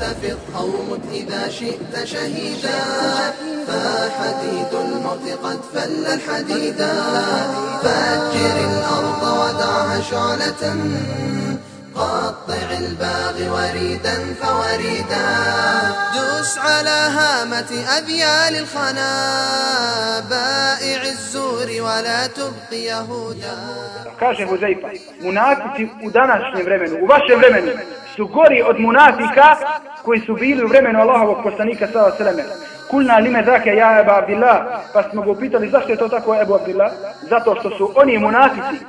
واحتفظ أو مت إذا شئت شهيدا. فحديد الموت قد فل الحديدا. فأجر الأرض ودعها شعلة قطع الباغي وريدا فوريدا. دوس على هامة أذيال الخنا بائع الزور ولا تبقي يهودا Kaže Huzeifa, munafici u današnjem vremenu, u vašem vremenu, su gori od munafika koji su bili u vremenu Allahovog poslanika sallallahu alejhi ve sellem. Kulna lime zake ja Ebu Abdillah, pa smo ga upitali zašto je to tako Ebu Abdillah? Zato što su oni munafici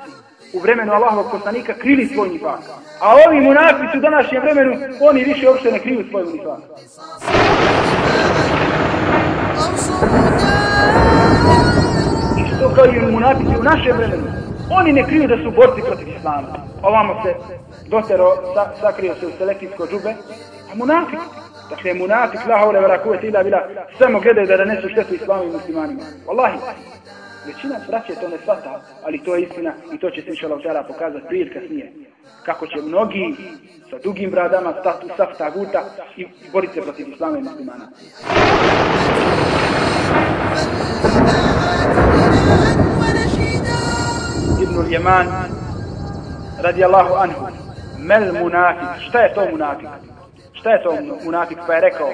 u vremenu Allahovog poslanika krili svoj nifak. A ovi munafici su današnjem vremenu, oni više uopšte ne kriju svoj nifak. Isto kao i munafici u našem vremenu. Oni ne kriju da su borci protiv islama. Ovamo se dotero, sa, sakrio se u selekijsko džube. A munafik, dakle munafik, la haure vera kuvete ila bila, samo gledaju da danesu štetu islamu i muslimanima. Wallahi, većina braće to ne svata, ali to je istina i to će se inšalav tjela pokazati prije kasnije. Kako će mnogi sa dugim bradama stati u saf taguta i boriti se protiv islama i muslimana. Ibn Ljeman radijallahu anhu mel munafik šta je to munafik šta je to munafik pa je rekao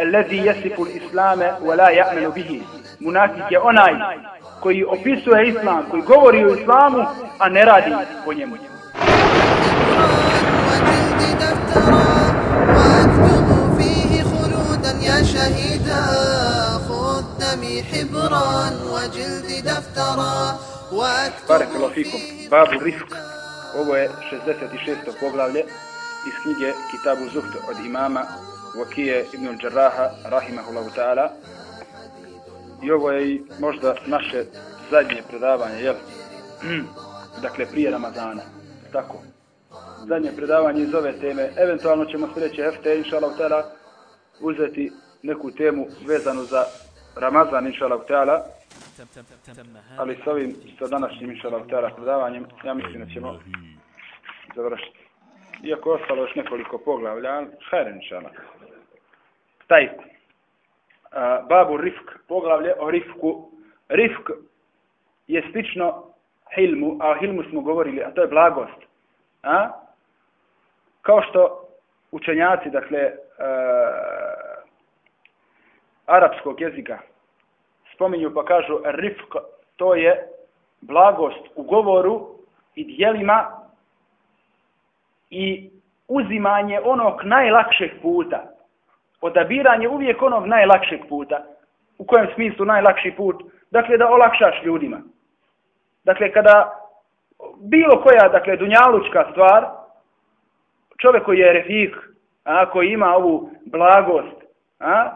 الذي يصف الإسلام ولا يأمن به munafik je onaj koji opisuje islam, koji govori o islamu, a ne radi po njemu. Barakalo fikum, babu rifk. Ovo je 66. poglavlje iz knjige Kitabu Zuhd od imama Vakije ibn Đerraha, rahimahullahu ta'ala, I ovo je i možda naše zadnje predavanje, jel? dakle, prije Ramazana. Tako. Zadnje predavanje iz ove teme. Eventualno ćemo sljedeće hefte, inša Allah ta'ala, uzeti neku temu vezanu za Ramazan, inša Allah ta'ala, ali s ovim, sa današnjim inšalav tjara predavanjem, ja mislim da ćemo završiti. Iako je ostalo još nekoliko poglavlja, ali hajren inšalav. Taj, babu rifk, poglavlje o rifku. Rifk je slično hilmu, a o hilmu smo govorili, a to je blagost. A? Kao što učenjaci, dakle, e, arapskog jezika, spominju pa kažu rifk, to je blagost u govoru i dijelima i uzimanje onog najlakšeg puta. Odabiranje uvijek onog najlakšeg puta. U kojem smislu najlakši put? Dakle, da olakšaš ljudima. Dakle, kada bilo koja, dakle, dunjalučka stvar, čovjek koji je refik, a, koji ima ovu blagost, a,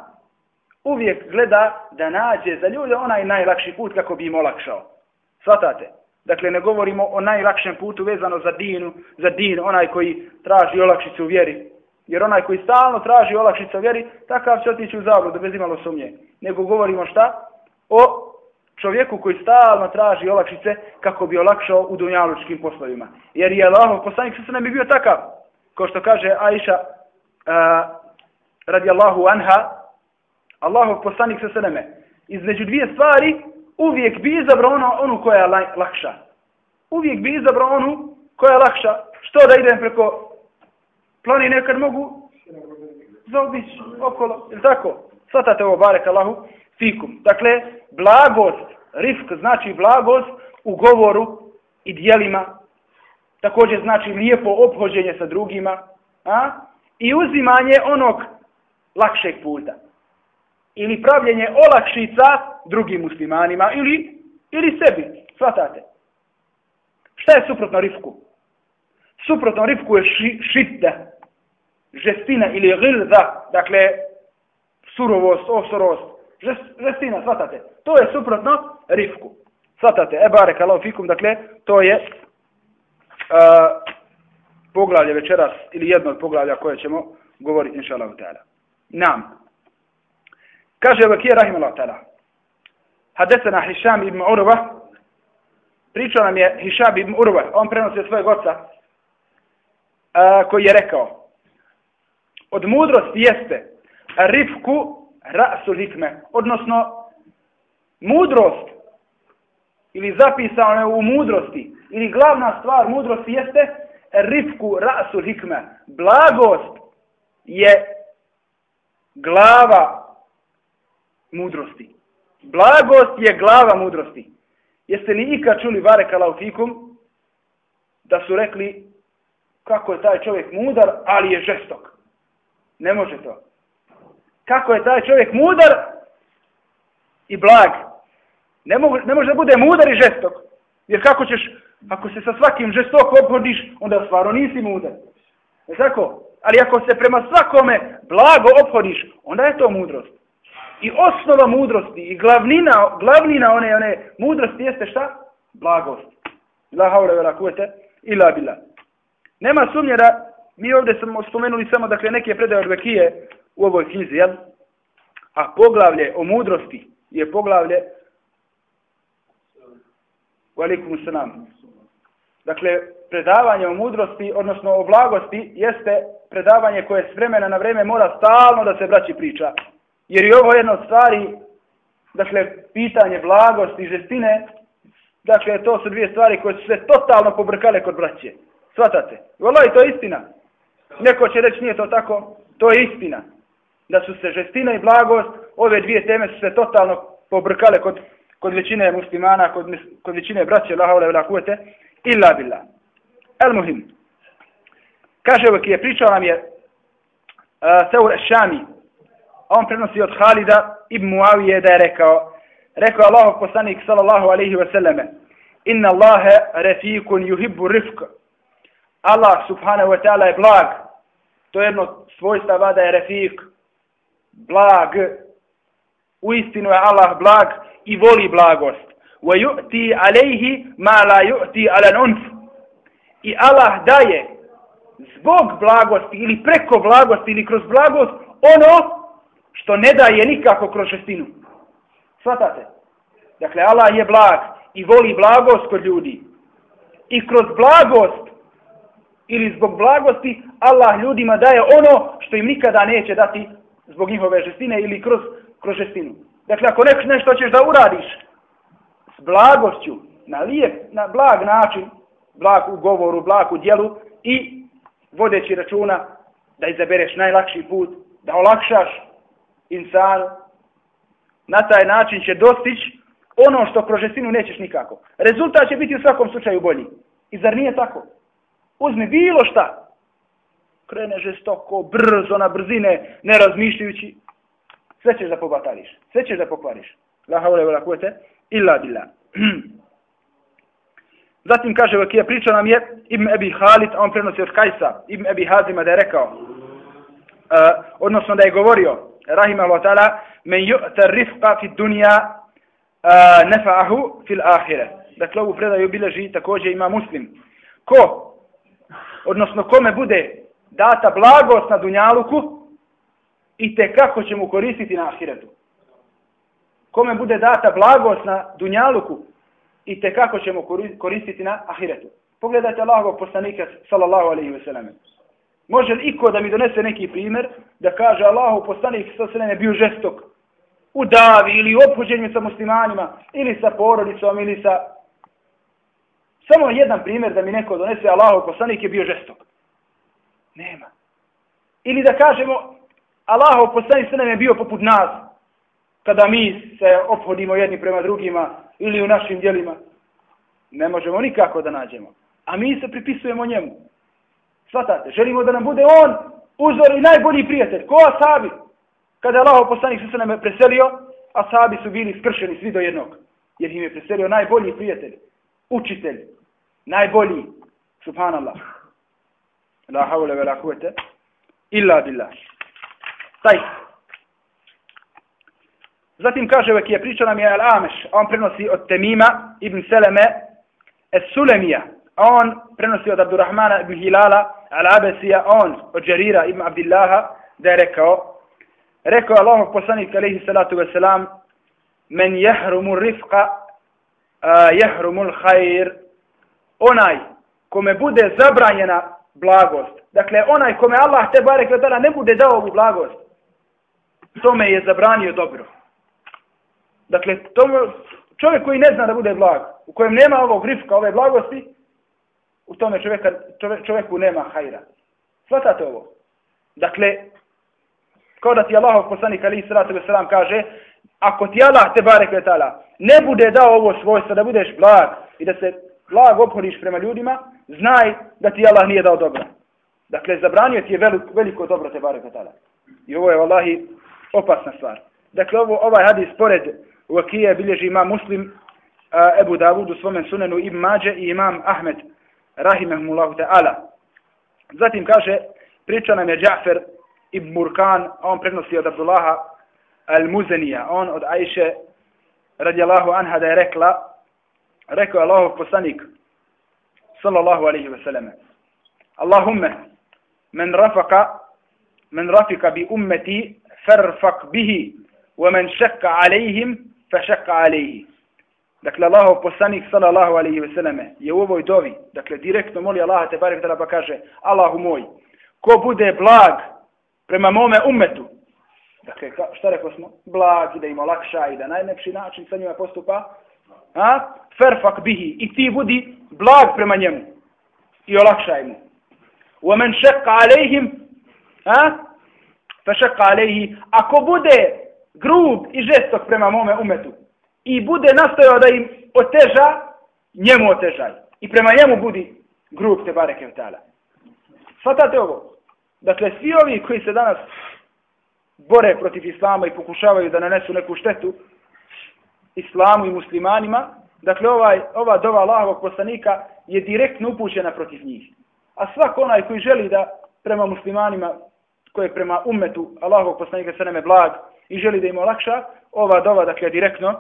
uvijek gleda da nađe za ljude onaj najlakši put kako bi im olakšao. Svatate? Dakle, ne govorimo o najlakšem putu vezano za dinu, za din, onaj koji traži olakšicu u vjeri. Jer onaj koji stalno traži olakšica u vjeri, takav će otići u zabludu, bez imalo sumnje. Nego govorimo šta? O čovjeku koji stalno traži olakšice kako bi olakšao u dunjalučkim poslovima. Jer je Allah, poslanik se ne bi bio takav. Ko što kaže Aisha, uh, radijallahu anha, Allahov poslanik se sveme, između dvije stvari, uvijek bi izabrao ono, onu koja je lakša. Uvijek bi izabrao onu koja je lakša. Što da idem preko planine kad mogu zaobići okolo, ili tako? Svatate ovo, barek Allahu, fikum. Dakle, blagost, rifk znači blagost u govoru i dijelima. Također znači lijepo obhođenje sa drugima. A? I uzimanje onog lakšeg puta ili pravljenje olakšica drugim muslimanima ili, ili sebi. Svatate. Šta je suprotno rifku? Suprotno rifku je ši, šidda, žestina ili gilza, dakle surovost, osorost, žest, žestina, svatate. To je suprotno rifku. Svatate, e barek Allah fikum, dakle, to je uh, poglavlje večeras ili jedno od poglavlja koje ćemo govoriti, inša Allah. Nam. Kaže Vakije Rahimullah ta'ala. Hadesena Hišam ibn Urva. Pričao nam je Hišam ibn Urva. On prenosi od svojeg oca. Uh, koji je rekao od mudrosti jeste rifku rasul hikme, odnosno mudrost ili zapisano u mudrosti ili glavna stvar mudrosti jeste rifku rasul hikme. Blagost je glava mudrosti. Blagost je glava mudrosti. Jeste li ikad čuli Vare Kalautikum da su rekli kako je taj čovjek mudar, ali je žestok. Ne može to. Kako je taj čovjek mudar i blag. Ne, mogu, ne može da bude mudar i žestok. Jer kako ćeš, ako se sa svakim žestok obhodiš, onda stvarno nisi mudar. Je tako? Ali ako se prema svakome blago obhodiš, onda je to mudrost. I osnova mudrosti i glavnina, glavnina one, one mudrosti jeste šta? Blagost. La haure vera kuvete ila bila. Nema sumnje da mi ovdje smo spomenuli samo dakle neke predaje od Bekije u ovoj knjizi, jel? A poglavlje o mudrosti je poglavlje u alikum sanam. Dakle, predavanje o mudrosti, odnosno o blagosti, jeste predavanje koje s vremena na vreme mora stalno da se braći priča. Jer i ovo jedno od stvari, dakle, pitanje blagosti i žestine, dakle, to su dvije stvari koje su se totalno pobrkale kod braće. Svatate? Vola i to je istina. Neko će reći nije to tako, to je istina. Da su se žestina i blagost, ove dvije teme su se totalno pobrkale kod, kod većine muslimana, kod, kod većine braće, la haule vela kuvete, illa billah. El muhim. Kaže ovak je pričao nam je uh, Seur Ešami, a on prenosi od Halida ibn Muavije da je rekao, rekao Allahov poslanik sallallahu alaihi wa sallame, inna Allahe refikun yuhibbu rifka, Allah subhanahu wa ta'ala je blag. To je jedno svojstva vada je refik. Blag. U istinu je Allah blag i voli blagost. Wa yu'ti alayhi ma la yu'ti ala unf. I Allah daje zbog blagosti ili preko blagosti ili kroz blagost ono što ne daje nikako kroz šestinu. Svatate? Dakle, Allah je blag i voli blagost kod ljudi. I kroz blagost ili zbog blagosti Allah ljudima daje ono što im nikada neće dati zbog njihove žestine ili kroz, kroz žestinu. Dakle, ako nek, nešto ćeš da uradiš s blagošću, na lijep, na blag način, blag u govoru, blag u dijelu i vodeći računa da izabereš najlakši put, da olakšaš insanu, na taj način će dostići ono što kroz žestinu nećeš nikako. Rezultat će biti u svakom slučaju bolji. I zar nije tako? Uzmi bilo šta. Krene žestoko, brzo, na brzine, ne razmišljajući. Sve ćeš da pobatariš. Sve ćeš da pokvariš. La haule vela kuvete. Illa billah. Zatim kaže Vakija, priča nam je Ibn Ebi Halid, on prenosi od Kajsa, Ibn Ebi Hazima da je rekao, uh, odnosno da je govorio, Rahim Allah ta'ala, men ju'ta rifqa fi dunja uh, eh, nefa'ahu fil ahire. Dakle, ovu predaju bileži također ima muslim. Ko odnosno kome bude data blagost na dunjaluku i te kako će mu koristiti na ahiretu. Kome bude data blagost na dunjaluku i te kako će mu koristiti na ahiretu. Pogledajte Allahovog poslanika sallallahu alaihi ve sellem. Može li iko da mi donese neki primjer da kaže Allahov poslanik sallallahu alaihi bio žestok u davi ili u opuđenju sa muslimanima ili sa porodicom ili sa Samo jedan primjer da mi neko donese Allahov poslanik je bio žestok. Nema. Ili da kažemo Allahov poslanik se nam je bio poput nas kada mi se ophodimo jedni prema drugima ili u našim dijelima. Ne možemo nikako da nađemo. A mi se pripisujemo njemu. Svatate, želimo da nam bude on uzor i najbolji prijatelj. Ko asabi? Kada je Allahov poslanik se nam je preselio, asabi su bili skršeni svi do jednog. Jer im je preselio najbolji prijatelj, učitelj, najbolji. Subhanallah. La haule ve la kuvete. Illa billah. Taj. Zatim kaže vek je priča nam je Al-Ameš. On prenosi od Temima ibn Seleme es Sulemija. On prenosi od Abdurrahmana ibn Hilala Al-Abesija. On od Đerira ibn Abdillaha da je rekao rekao Allah poslanik alaihi salatu wasalam men jehrumu rifqa uh, jehrumu l-hajr onaj kome bude zabranjena blagost, Dakle, onaj kome Allah te barek vatala ne bude dao ovu blagost, tome je zabranio dobro. Dakle, tome, čovjek koji ne zna da bude blag, u kojem nema ovog rifka, ove blagosti, u tome čovjeka, čovjek, čovjeku nema hajra. Svatate ovo. Dakle, kao da ti Allahov poslanik ali sallatu wasalam kaže, ako ti Allah te barek vetala ne bude dao ovo svojstvo da budeš blag i da se blag obhodiš prema ljudima, znaj da ti Allah nije dao dobro. Dakle, zabranio ti je veliko, veliko dobro te barek vatala. I ovo je, vallahi, opasna stvar. Dakle, ovo, ovaj hadis pored Vakije bilježi ima muslim a, Ebu Davud u svome sunenu Ibn Mađe i imam Ahmed rahimahumullahu ta'ala. Zatim kaže, priča nam je Džafer ibn Murkan, a on prenosi od Abdullaha al-Muzenija, on od Ajše radijallahu anha da je rekla, rekao je Allahov poslanik, sallallahu alaihi ve selleme, Allahumme, men rafaka, men rafika bi ummeti, farfak bihi, wa men šekka alaihim, fa šekka alaihi. Dakle, Allahov poslanik, sallallahu alaihi ve selleme, je u ovoj dovi, dakle, direktno moli Allaha te barek pa kaže, Allahu moj, ko bude blag prema mome umetu, dakle, šta rekao smo, blag i da im olakša i da najlepši način sa njima postupa, a? ferfak bihi, i ti budi blag prema njemu i olakšaj mu. Wa men šekka alejhim, a? fa šekka alejhi, ako bude grub i žestok prema mome umetu i bude nastojao da im oteža, njemu otežaj. I prema njemu budi grub te bareke u tala. Svatate ovo? Dakle, svi ovi koji se danas bore protiv islama i pokušavaju da nanesu neku štetu islamu i muslimanima, dakle, ovaj, ova dova Allahovog poslanika je direktno upućena protiv njih. A svak onaj koji želi da prema muslimanima, koji je prema umetu Allahovog poslanika sa neme blag i želi da im olakša, ova dova, dakle, direktno,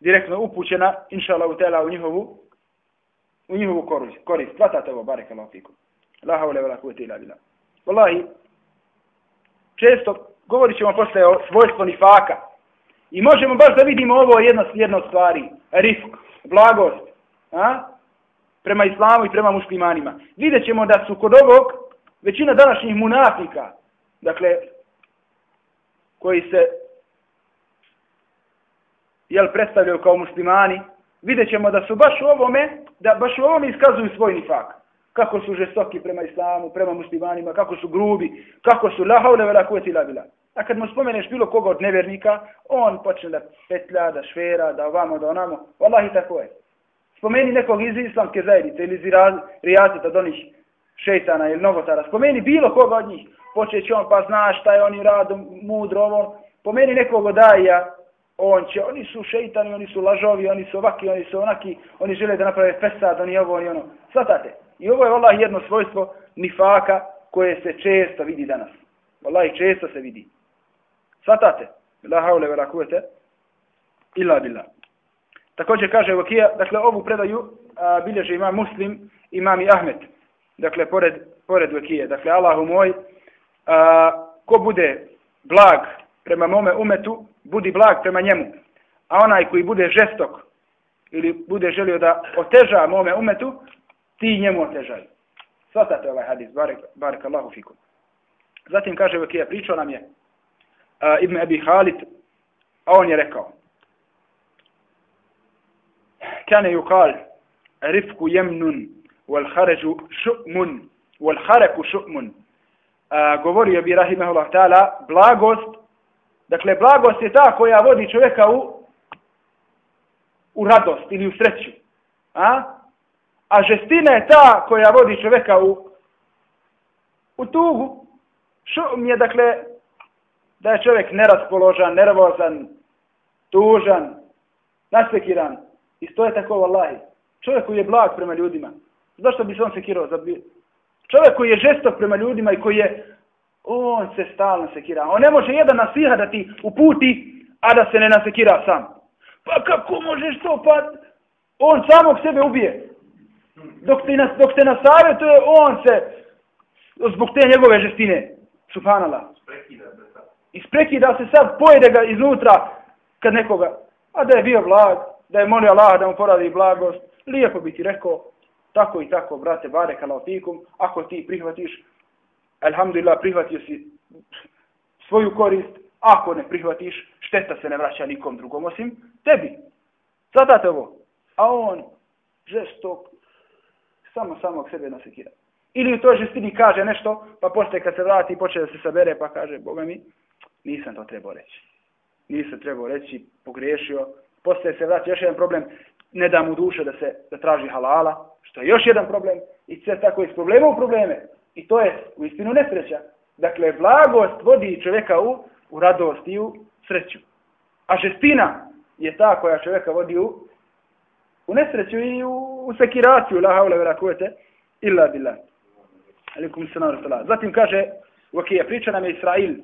direktno upućena, inša Allah, u njihovu, u njihovu korist. korist. Vatate ovo, barek Allah, fikum. La haule vela kuvete ila bila. Wallahi, često govorit ćemo posle o svojstvu nifaka. I možemo baš da vidimo ovo jedno, slijedno stvari. Rifk, blagost. A? Prema islamu i prema muslimanima. Vidjet ćemo da su kod ovog većina današnjih munafika, dakle, koji se jel, predstavljaju kao muslimani, vidjet ćemo da su baš u ovome, da baš u ovome iskazuju svoj nifak kako su žestoki prema islamu, prema muslimanima, kako su grubi, kako su lahaule vela kuveti labila. A kad mu spomeneš bilo koga od nevernika, on počne da petlja, da švera, da ovamo, da onamo. Wallahi tako je. Spomeni nekog iz islamske zajednice ili iz rijazita do onih šeitana ili novotara. Spomeni bilo koga od njih. Počeće on pa zna šta je oni radu, mudro ovo. Pomeni nekog od daja, on će, oni su šeitani, oni su lažovi, oni su ovaki, oni su onaki, oni žele da naprave fesad, oni ovo, oni ono. Svatate. I ovo je Allah jedno svojstvo nifaka koje se često vidi danas. Wallahi, često se vidi. Svatate? La haule la kuvete illa billah. Također kaže Vakija, dakle ovu predaju a, bilježe ima muslim, imam i Ahmet. Dakle, pored, pored Vakije. Dakle, Allahu moj, a, ko bude blag prema mome umetu, budi blag prema njemu. A onaj koji bude žestok ili bude želio da oteža mome umetu, ti njemu otežaj. Svatate ovaj hadis, barek, barek Allahu fikum. Zatim kaže Vakija, pričao nam je uh, Ibn Abi Halid, a on je rekao, kane yukal, rifku jemnun, wal haređu šu'mun, wal hareku šu'mun. Uh, govorio bi, rahimahullah ta'ala, blagost, dakle, blagost je ta koja vodi čovjeka u, u radost ili u sreću. A? A žestina je ta koja vodi čovjeka u, u tugu. Šum je, dakle, da je čovjek neraspoložan, nervozan, tužan, nasekiran. I to je tako, vallahi. Čovjek koji je blag prema ljudima. Zašto bi se on sekirao? Bi... Čovjek koji je žestok prema ljudima i koji je, on se stalno sekira. On ne može jedan nasiha da ti uputi, a da se ne nasekira sam. Pa kako možeš to? Pa on samog sebe ubije dok ti nas, dok te nasavjetuje, on se, zbog te njegove žestine, subhanala, isprekida se sad, pojede ga iznutra, kad nekoga, a da je bio blag, da je molio Allah da mu poradi blagost, lijepo bi ti rekao, tako i tako, brate, bare kalafikum, ako ti prihvatiš, alhamdulillah, prihvatio si svoju korist, ako ne prihvatiš, šteta se ne vraća nikom drugom, osim tebi. Zatate ovo. A on, žestok, samo samog sebe nasekira. Ili u toj žestini kaže nešto, pa poslije kad se vrati počne da se sabere, pa kaže, Boga mi, nisam to trebao reći. Nisam trebao reći, pogriješio. Poslije se vrati još jedan problem, ne da mu duše da se da traži halala, što je još jedan problem. I sve tako iz problema u probleme. I to je u istinu nesreća. Dakle, blagost vodi čovjeka u, u radost i u sreću. A žestina je ta koja čovjeka vodi u, u nesreću i u, u sekiraciju. La haule vera kuvete illa billah. Alikum salam salam. Zatim kaže, ok, priča nam je Israil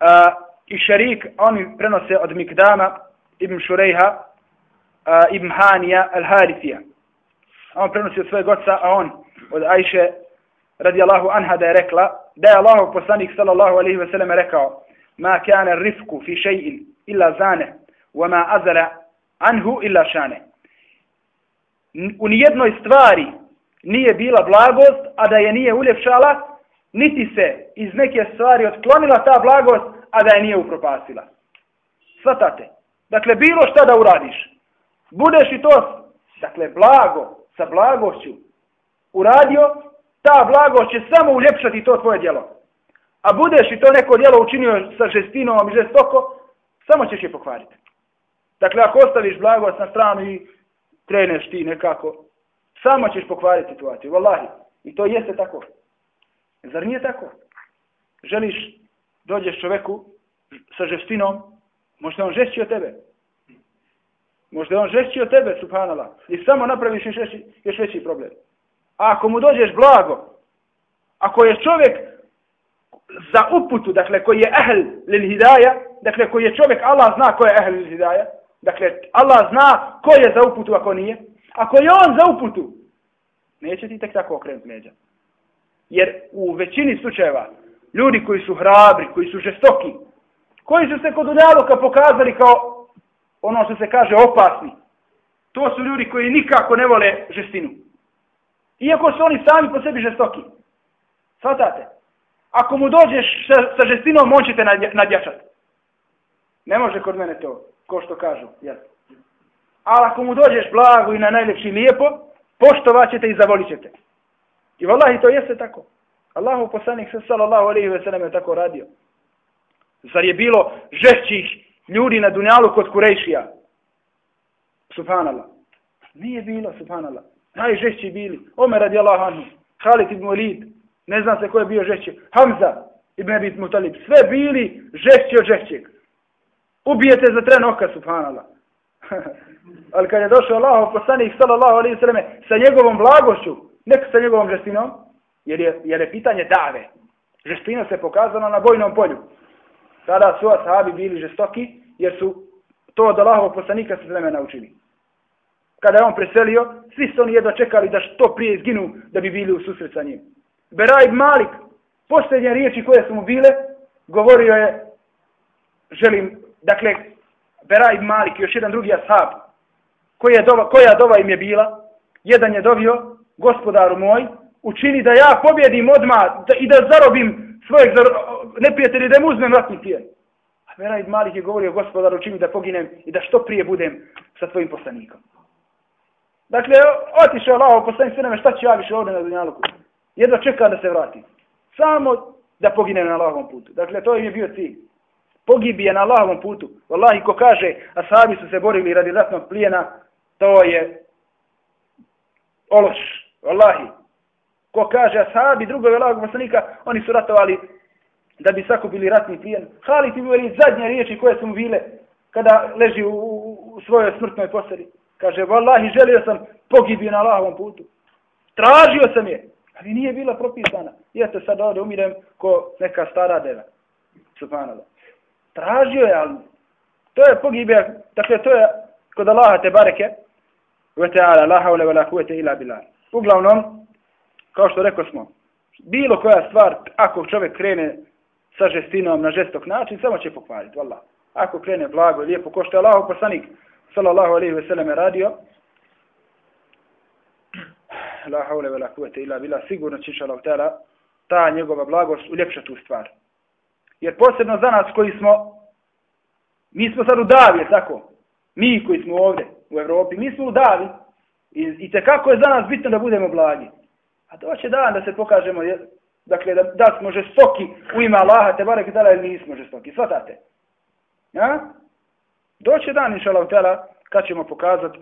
a, i šarik, oni prenose od Mikdama, Ibn Šurejha, a, Ibn Hanija, Al-Harithija. On prenosi od svojeg oca, a on od Ajše, radijallahu anha, da je rekla, da je Allah poslanik sallallahu alaihi ve sellem rekao, ma kane rifku fi še'in illa zane, wa ma azala anhu illa šane. U nijednoj stvari nije bila blagost, a da je nije uljepšala, niti se iz neke stvari otklonila ta blagost, a da je nije upropasila. Svatate. Dakle, bilo šta da uradiš, budeš i to, dakle, blago, sa blagošću uradio, ta blagost će samo uljepšati to tvoje djelo. A budeš i to neko djelo učinio sa žestinom i žestoko, samo ćeš je pokvariti. Dakle, ako ostaviš blagost na stranu i kreneš ti nekako Samo ćeš pokvariti situaciju, vallahi. I to jeste tako. Zar nije tako? Želiš, dođeš čoveku sa žestinom, možda on žešći od tebe. Možda on žešći od tebe, subhanala. I samo napraviš još veći, još veći problem. A ako mu dođeš blago, ako je čovjek za uputu, dakle koji je ehl lil hidaja, dakle koji je čovjek, Allah zna ko je ehl lil hidaja, dakle Allah zna ko je za uputu ako nije, Ako je on za uputu, neće ti tek tako okrenuti leđa. Jer u većini slučajeva, ljudi koji su hrabri, koji su žestoki, koji su se kod unjaluka pokazali kao ono što se kaže opasni, to su ljudi koji nikako ne vole žestinu. Iako su oni sami po sebi žestoki. Svatate? Ako mu dođeš sa, sa žestinom, on će te nadjačati. Ne može kod mene to, ko što kažu. Jel? Ali ako mu dođeš blago i na najljepši lijepo, poštovat ćete i zavolit ćete. I vallahi to jeste tako. Allahu poslanik se sallallahu alaihi ve sellem je tako radio. Zar je bilo žešćih ljudi na dunjalu kod Kurejšija? Subhanallah. Nije bilo, subhanallah. Najžešći bili. Omer radi Allah anhu. Khalid ibn Walid. Ne znam se ko je bio žešći. Hamza ibn Abid Mutalib. Sve bili žešći od žešćeg. Ubijete za tren oka, subhanallah. Ali kad je došao Allah, poslanik sallallahu alaihi sallam, sa njegovom blagošću, nek sa njegovom žestinom, jer je, jer je pitanje dave. Žestina se pokazala na bojnom polju. Tada su ashabi bili žestoki, jer su to od Allahovog poslanika se vremena naučili. Kada je on preselio, svi su oni jedva čekali da što prije izginu da bi bili u susret sa njim. Beraib Malik, posljednje riječi koje su mu bile, govorio je, želim, dakle, Bera Malik, još jedan drugi ashab, koja dova, koja dova im je bila, jedan je dovio, gospodaru moj, učini da ja pobjedim odmah da, i da zarobim svojeg zar, neprijatelja, da mu uzmem ratni plijen. A Vera ibn Malik je govorio, gospodaru, učini da poginem i da što prije budem sa tvojim poslanikom. Dakle, otišao Allah, poslanik sve šta će ja više ovdje na Dunjaluku? Jedva čeka da se vrati. Samo da pogine na Allahovom putu. Dakle, to je bio cilj pogibije na Allahovom putu. Wallahi, ko kaže, ashabi su se borili radi ratnog plijena, to je ološ. Allahi. Ko kaže, ashabi drugog Allahog poslanika, oni su ratovali da bi sakupili ratni plijen. Halid ti bili zadnje riječi koje su mu bile kada leži u, u, u svojoj smrtnoj poseri. Kaže, vallahi želio sam pogibio na Allahovom putu. Tražio sam je, ali nije bila propisana. I eto sad ovdje umirem ko neka stara deva. Subhanallah tražio je, ali to je pogibija, dakle to je kod Allaha te bareke, ve ta'ala, la haule ve la kuvvete ila billah. Uglavnom, kao što rekao smo, bilo koja stvar, ako čovjek krene sa žestinom na žestok način, samo će pokvariti, wallah. Ako krene blago i lijepo, ko što je Allahov poslanik, sallallahu alaihi ve selleme, radio, la haule ve la kuvete ila bila, sigurno će inša tela ta njegova blagost uljepša tu stvar. Jer posebno za nas koji smo, mi smo sad u Davi, tako? Mi koji smo ovdje u Evropi, mi smo u Davi i, i tekako je za nas bitno da budemo blagi. A doće dan da se pokažemo, dakle, da, da smo žestoki u ime Allaha, te barek dala ili nismo žestoki, svatate. Ja? Doće dan, inša Allah, kad ćemo pokazati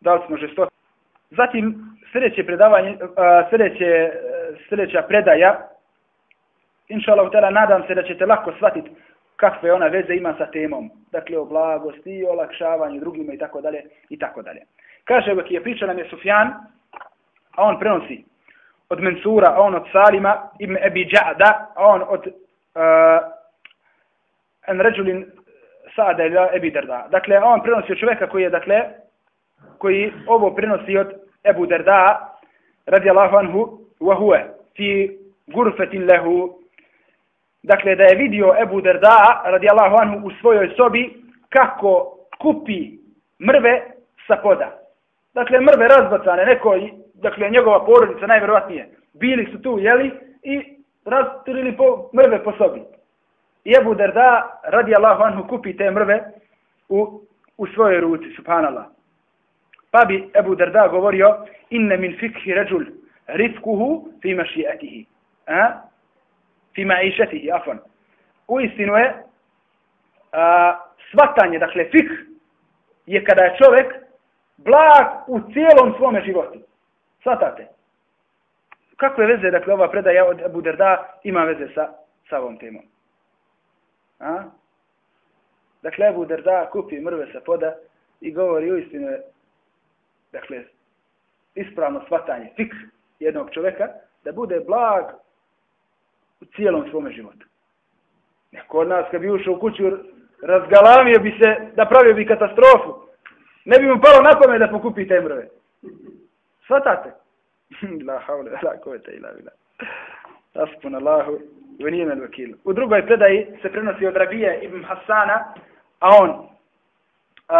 da li smo žestoki. Zatim, sljedeće predavanje, sljedeće, sljedeća predaja, inša Allah, nadam se da ćete lako shvatiti kakve ona veze ima sa temom. Dakle, o blagosti i olakšavanju drugima i tako dalje i tako dalje. Kaže, uvijek je priča nam je Sufjan, a on prenosi od Mensura, a on od Salima, ibn Ebi Đa'da, a on od uh, Enređulin Sa'da ili Ebi Darda. Dakle, on prenosi od čovjeka koji je, dakle, koji ovo prenosi od Ebu Darda, radijallahu anhu, wa huve, fi gurfetin lehu, dakle, da je vidio Ebu Derda radijallahu anhu, u svojoj sobi, kako kupi mrve sa poda. Dakle, mrve razbacane, neko dakle, njegova porodica najverovatnije, bili su tu, jeli, i rasturili po, mrve po sobi. I Ebu Derda, radi Allahu anhu, kupi te mrve u, u svojoj ruci, subhanallah. Pa bi Ebu Derda govorio, inne min fikhi ređul rifkuhu fi mašijetihi. A? Fi ma'išetihi, afon. U istinu je, a, svatanje, dakle, fik, je kada je čovjek blag u cijelom svome životu. Svatate. Kakve veze, dakle, ova predaja od Abu Derda ima veze sa, sa ovom temom? A? Dakle, Abu Derda kupi mrve sa poda i govori u istinu, dakle, ispravno svatanje, fik jednog čovjeka, da bude blag u cijelom svome životu. Neko od nas, kad bi ušao u kuću, razgalamio bi se, napravio bi katastrofu. Ne bi mu palo na pamet da pokupi te mrve. Svatate? la havle, la kovete ila vila. Aspun Allahu, venijem el vakilu. U drugoj predaji se prenosi od Rabije ibn Hasana, a on, a,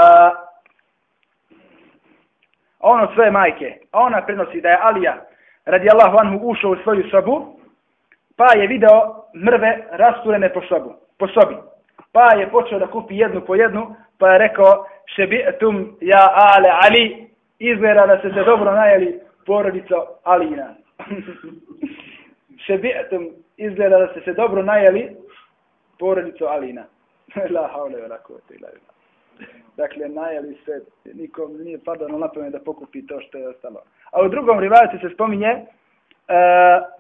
a on od svoje majke, a ona prenosi da je Alija, radi Allahu anhu, ušao u svoju sobu, pa je video mrve rasturene po, sobu, po sobi. Pa je počeo da kupi jednu po jednu, pa je rekao, šebi'tum ja ale Ali, izgleda da se se dobro najeli porodica Alina. Šebi'tum izgleda da se se dobro najeli porodica Alina. la haule vela kuvete ila ila. Dakle, najeli se, nikom nije padano na pamet da pokupi to što je ostalo. A u drugom rivajatu se spominje uh,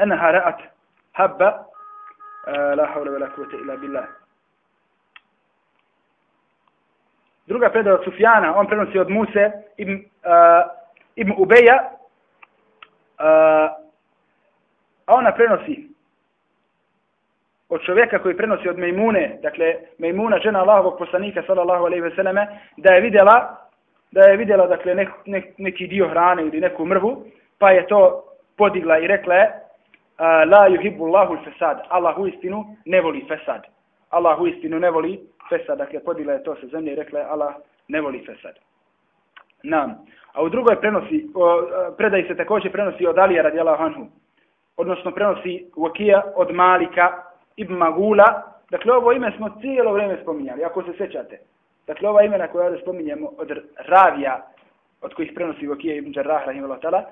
أنها رأت هبة لا la ولا قوة إلا ila billah. Druga predaja od Sufjana, on prenosi od Muse ibn, uh, ibn Ubeja, uh, a ona prenosi od čovjeka koji prenosi od Mejmune, dakle Mejmuna, žena Allahovog poslanika, sallallahu alaihi ve selleme, da je vidjela, da je vidjela dakle, nek, nek, neki dio hrane ili neku mrvu, pa je to podigla i rekla je, la yuhibbu Allahu fesad, Allah u istinu ne voli fesad. Allah u istinu ne voli fesad, dakle podila je to sa zemlje i rekla je Allah ne voli fesad. Nam. A u drugoj prenosi, o, predaj se također prenosi od Alija radijalahu anhu. Odnosno prenosi Vakija od Malika ibn Magula. Dakle, ovo ime smo cijelo vrijeme spominjali, ako se sećate. Dakle, ova imena koja ovdje spominjemo od Ravija, od kojih prenosi Vakija ibn Đarrah, rahimahullah tala,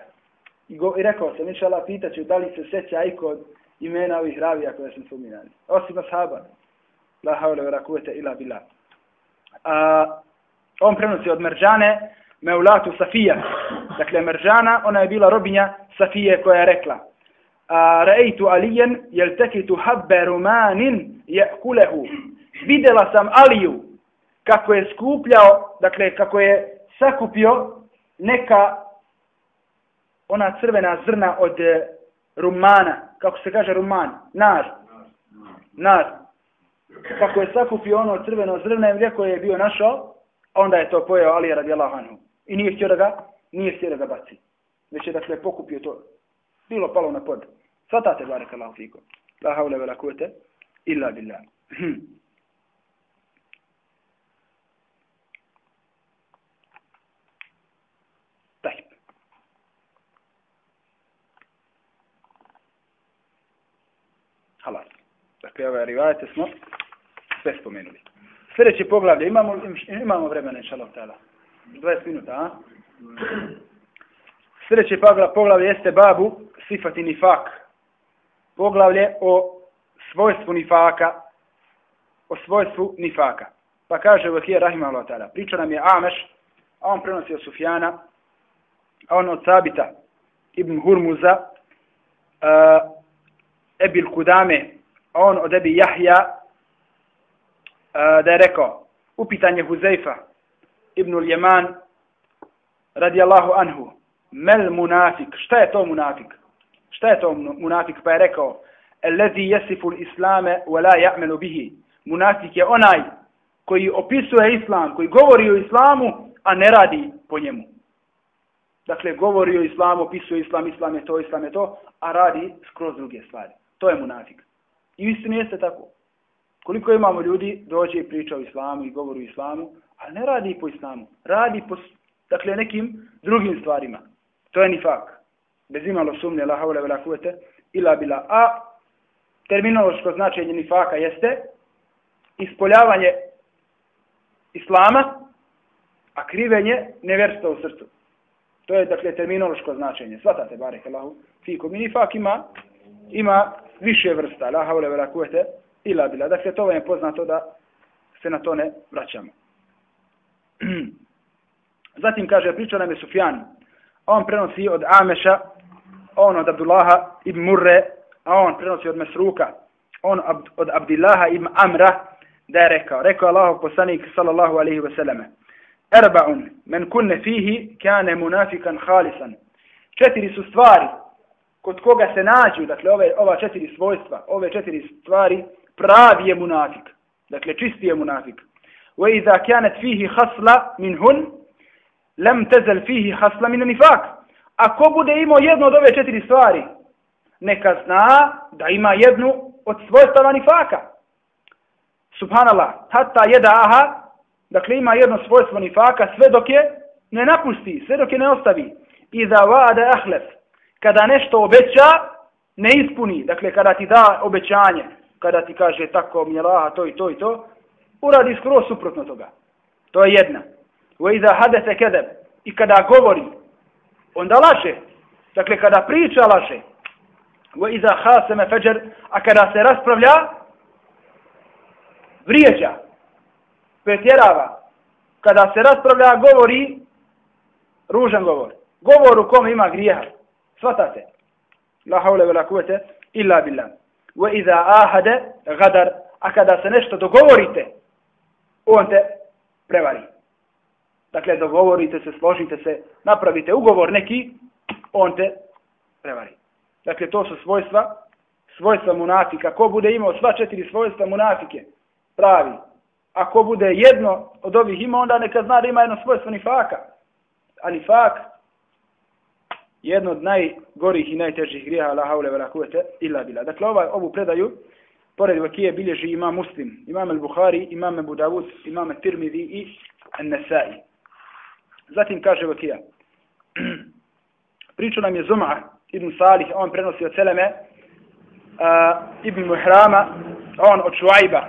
i, go, i rekao sam, inša Allah, pitaću da li se seća i kod imena ovih Ravija koje sam spominjali. Osim ashaba. La haule vera kuvete ila bila. A, on prenosi od Merđane, Meulatu Safija. Dakle, Merđana, ona je bila robinja Safije koja je rekla. A, Rejtu alijen, jel tekitu habbe rumanin je kulehu. Videla sam Aliju kako je skupljao, dakle, kako je sakupio neka ona crvena zrna od e, rumana, kako se kaže ruman, nar, nar kako je sakupio ono crveno zrne mlje koje je bio našao, onda je to pojeo Ali radijallahu anhu. I nije htio da ga, nije htio da ga baci. Već je dakle pokupio to. Bilo palo na pod. Svatate barek Allah. La haule vela kuvete. Illa billah. halal. Dakle, ove rivajete smo sve spomenuli. Sljedeće poglavlje, imamo, imamo vremena, inša Allah, 20 minuta, a? Sljedeće poglavlje jeste babu sifati nifak. Poglavlje o svojstvu nifaka. O svojstvu nifaka. Pa kaže Vahije Rahimahullah ta'ala. Priča nam je Ameš, a on prenosi od Sufjana, a on od Sabita, Ibn Hurmuza, uh, Ebil Kudame, on od Ebi Jahja, da je rekao, upitanje Huzeifa, Ibn Ljeman, radijallahu anhu, mel munafik, šta je to munafik? Šta je to munafik? Pa je rekao, Elezi jesifu l'islame, wa la ja'melu bihi. Munafik je onaj koji opisuje islam, koji govori o islamu, a ne radi po njemu. Dakle, govori o islamu, opisuje islam, islam je to, islam je to, a radi skroz druge stvari. To je munafik. I istinu jeste tako. Koliko imamo ljudi, dođe i priča o islamu i govori o islamu, a ne radi po islamu. Radi po, dakle, nekim drugim stvarima. To je nifak. Bez imalo sumnje, la haule, vela kuvete, ila bila. A terminološko značenje nifaka jeste ispoljavanje islama, a krivenje nevjerstva u srcu. To je, dakle, terminološko značenje. Svatate, barek Allahu, fiko. I nifak ima, ima više vrsta, la haule, vela kuvete, ila bila. Dakle, to vam je poznato da se na to ne vraćamo. Zatim kaže, pričao nam je Sufjan, on prenosi od Ameša, on od Abdullaha ibn Murre, a on prenosi od Mesruka, on od Abdillaha ibn Amra, da je rekao, rekao Allahov poslanik sallallahu alaihi ve selleme. Erba'un, men kunne fihi, kane munafikan halisan. Četiri su stvari kod koga se nađu, dakle ove, ova četiri svojstva, ove četiri stvari, pravi je munafik. Dakle, čisti je munafik. وَإِذَا كَانَتْ فِيهِ fihi hasla min hun, lem tezel fihi hasla min. Ako bude imao jednu od ove četiri stvari, neka zna da ima jednu od svojstava nifaka. Subhanallah, hatta jeda aha, dakle ima jedno svojstvo nifaka, sve dok je ne napusti, sve dok je ne ostavi. Iza da ahlef, kada nešto obeća, ne ispuni, dakle kada ti da obećanje, kada ti kaže tako mi je laha, to i to i to, uradi skoro suprotno toga. To je jedna. وَإِذَا حَدَثَ hadatha. I kada govori, onda laže. Dakle, kada priča, laže. وَإِذَا iza khasama. A kada se raspravlja, vrijeđa. Pretjerava. Kada se raspravlja, govori ružan govor. Govor u kom ima grijeha. Svatate. La haule ve la kuvete illa billah. Wa iza ahade gadar. A kada se nešto dogovorite, on te prevari. Dakle, dogovorite se, složite se, napravite ugovor neki, on te prevari. Dakle, to su svojstva, svojstva munafika. Ko bude imao sva četiri svojstva munafike, pravi. Ako bude jedno od ovih ima, onda neka zna da ima jedno svojstvo nifaka. A nifak, jedno od najgorih i najtežih grijeha, la haule vela kuvete, illa bila. Dakle, ovaj, ovu predaju, pored vakije bilježi ima muslim, imam al-Bukhari, imam Abu Dawud, imam al-Tirmidhi i al-Nasai. Zatim kaže Vakija. Priču nam je Zuma ibn Salih, on prenosi od Seleme, uh, ibn Muhrama, on od Šuajba,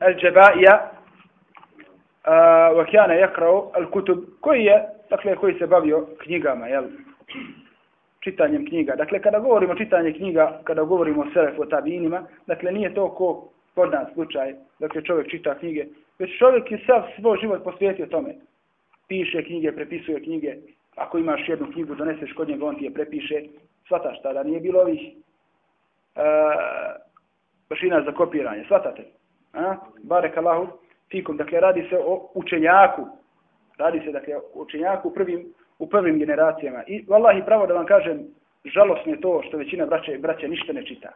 al-Džabaija, uh, Vakijana je al-Kutub, koji je, dakle, koji se bavio knjigama, jel? Čitanjem knjiga. Dakle, kada govorimo čitanje knjiga, kada govorimo o Selefu, o tabinima, dakle, nije to ko kod nas slučaj, dakle, čovjek čita knjige, već čovjek je sav svoj život posvijetio tome piše knjige, prepisuje knjige. Ako imaš jednu knjigu, doneseš kod njega, on ti je prepiše. Svataš tada, nije bilo ovih uh, mašina za kopiranje. Svatate. A? Barek Allahu, fikum. Dakle, radi se o učenjaku. Radi se, dakle, o učenjaku u prvim, u prvim generacijama. I, vallahi, pravo da vam kažem, žalosno je to što većina braća, braća ništa ne čita.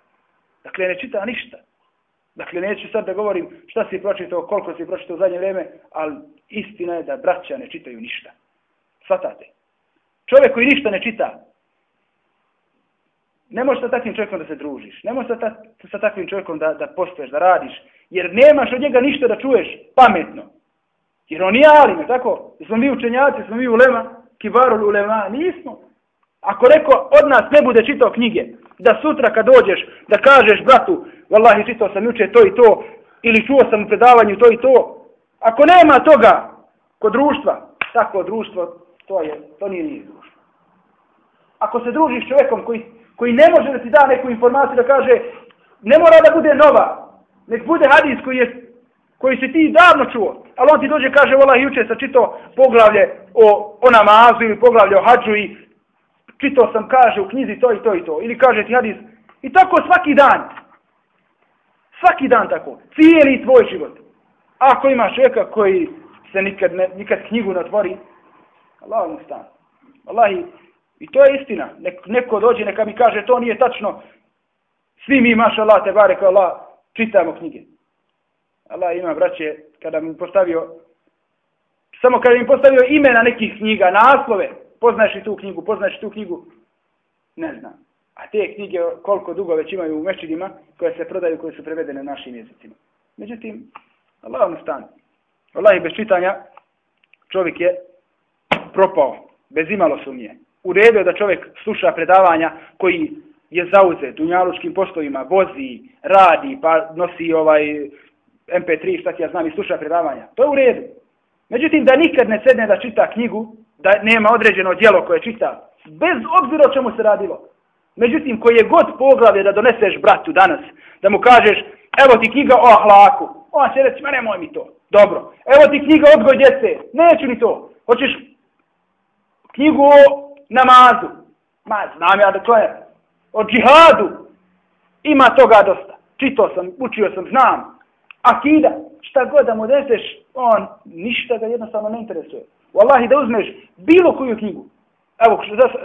Dakle, ne čita ništa. Dakle, neću sad da govorim šta si pročitao, koliko si pročitao u zadnje vrijeme, ali istina je da braća ne čitaju ništa. Svatate. Čovjek koji ništa ne čita, ne možeš sa takvim čovjekom da se družiš. Ne možeš sa, ta, sa takvim čovjekom da, da postoješ, da radiš. Jer nemaš od njega ništa da čuješ pametno. Jer on je alim, tako? Smo mi učenjaci, smo mi ulema, kibaru ulema, nismo. Ako neko od nas ne bude čitao knjige, da sutra kad dođeš, da kažeš bratu, vallahi čitao sam juče to i to, ili čuo sam u predavanju to i to. Ako nema toga kod društva, tako društvo, to je, to nije nije društvo. Ako se družiš čovjekom koji, koji ne može da ti da neku informaciju da kaže, ne mora da bude nova, nek bude hadis koji je koji se ti davno čuo, ali on ti dođe i kaže, vola, juče sam čitao poglavlje o, o namazu ili poglavlje o hađu i čitao sam, kaže, u knjizi to i to i to. Ili kaže ti hadis. I tako svaki dan. Svaki dan tako. Cijeli tvoj život. Ako imaš čovjeka koji se nikad, ne, nikad knjigu ne otvori, Allah mu stan. Allahi, i to je istina. Nek, neko dođe, neka mi kaže, to nije tačno. Svi mi, maša Allah, te barek Allah, čitamo knjige. Allah ima, braće, kada mi postavio, samo kada im postavio imena nekih knjiga, naslove, poznaš li tu knjigu, poznaš li tu knjigu, ne znam. A te knjige, koliko dugo već imaju u mešćidima, koje se prodaju, koje su prevedene našim jezicima. Međutim, Allah mu stane. Allah bez čitanja, čovjek je propao, bez imalo sumnje. U redu je da čovjek sluša predavanja koji je zauzet u njalučkim postovima, vozi, radi, pa nosi ovaj MP3, šta ti ja znam, i sluša predavanja. To je u redu. Međutim, da nikad ne sedne da čita knjigu, da nema određeno dijelo koje čita, bez obzira o čemu se radilo. Međutim, koji je god poglavlje da doneseš bratu danas, da mu kažeš, evo ti knjiga o ahlaku, on će reći, ma nemoj mi to. Dobro. Evo ti knjiga odgoj djece, neću ni to. Hoćeš knjigu o namazu. Ma, znam ja da to je. O džihadu. Ima toga dosta. Čitao sam, učio sam, znam. Akida. Šta god da mu deseš, on ništa ga jednostavno ne interesuje. Wallahi da uzmeš bilo koju knjigu. Evo,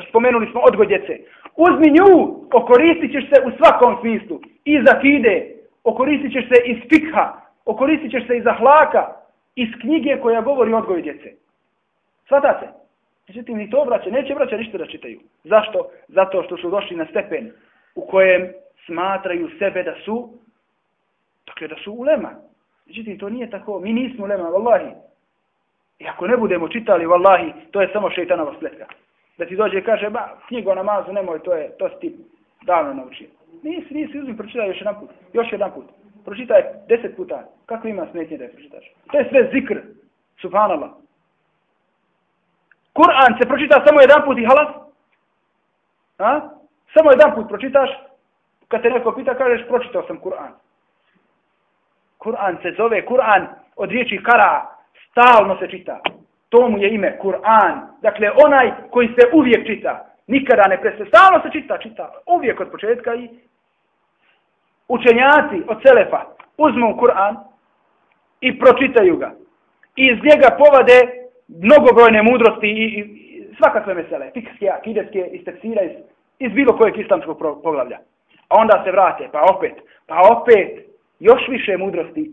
spomenuli smo odgoj djece. Uzmi nju, okoristit ćeš se u svakom smislu. Iz akide, okoristit ćeš se iz fikha, okoristit ćeš se iz ahlaka, iz knjige koja govori o odgoju djece. Svatate? Međutim, ni to braće, neće braće ništa da čitaju. Zašto? Zato što su došli na stepen u kojem smatraju sebe da su, dakle da su ulema. Međutim, to nije tako. Mi nismo ulema, vallahi. I ako ne budemo čitali, vallahi, to je samo šeitanova spletka. Da ti dođe i kaže, ba, knjigo namazu, nemoj, to je, to si ti davno naučio. Nisi, nisi, uzmi, pročitaj još jedan put. Još jedan put. Pročitaj deset puta. Kako ima smetnje da je pročitaš? To je sve zikr. Subhanallah. Kur'an se pročita samo jedan put i halas? A? Samo jedan put pročitaš, kad te neko pita, kažeš, pročitao sam Kur'an. Kur'an se zove, Kur'an od riječi kara, stalno se čita. To mu je ime, Kur'an. Dakle, onaj koji se uvijek čita. Nikada ne prese. Stalno se čita, čita. Uvijek od početka i učenjaci od Selefa uzmu Kur'an i pročitaju ga. I iz njega povade mnogobrojne mudrosti i, i svakakve mesele, fikske, akideske, iz teksira, iz, iz bilo kojeg islamskog poglavlja. A onda se vrate, pa opet, pa opet, još više mudrosti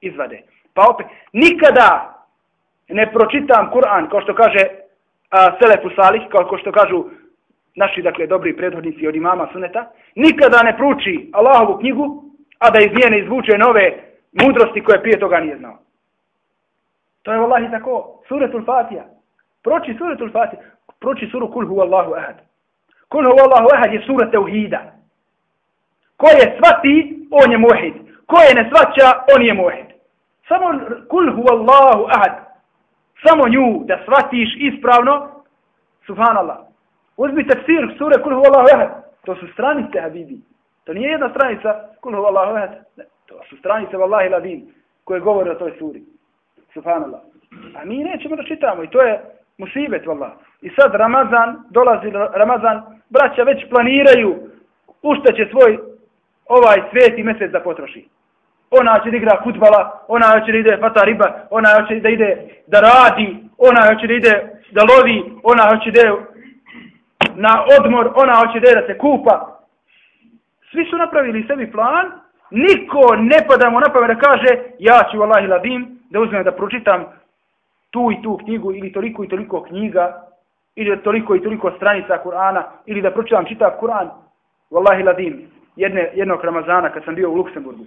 izvade. Pa opet, nikada ne pročitam Kur'an, kao što kaže a, Selefu Salih, kao što kažu naši, dakle, dobri predhodnici od imama suneta, nikada ne pruči Allahovu knjigu, a da iz nje ne izvuče nove mudrosti koje prije toga nije znao. To je vallahi tako, Suretul Fatiha. Proči suretul Fatiha, proči suru kul huwa Allahu ahad. Kul huwa Allahu ahad je sura teuhida. Ko je svati, on je muhid. Ko je ne svaća, on je muhid. Samo kul huwa Allahu ahad. Samo nju da svatiš ispravno, subhanallah. Uzmi tefsir sure kul huwa Allahu ahad. To su stranice, habibi. To nije jedna stranica kul huwa Allahu ahad. Ne, to su stranice vallahi ladin koje govore o toj suri. Subhanallah. A mi nećemo da čitamo i to je musibet, vallah. I sad Ramazan, dolazi Ramazan, braća već planiraju u šta će svoj ovaj sveti mjesec da potroši. Ona će da igra futbala, ona će da ide fata riba, ona će da ide da radi, ona će da ide da lovi, ona će da na odmor, ona će da da se kupa. Svi su napravili sebi plan, niko ne pada mu na pamet da kaže ja ću Allahi ladim, da uzmem da pročitam tu i tu knjigu ili toliko i toliko knjiga ili toliko i toliko stranica Kur'ana ili da pročitam čitav Kur'an Wallahi ladim jedne, jednog Ramazana kad sam bio u Luksemburgu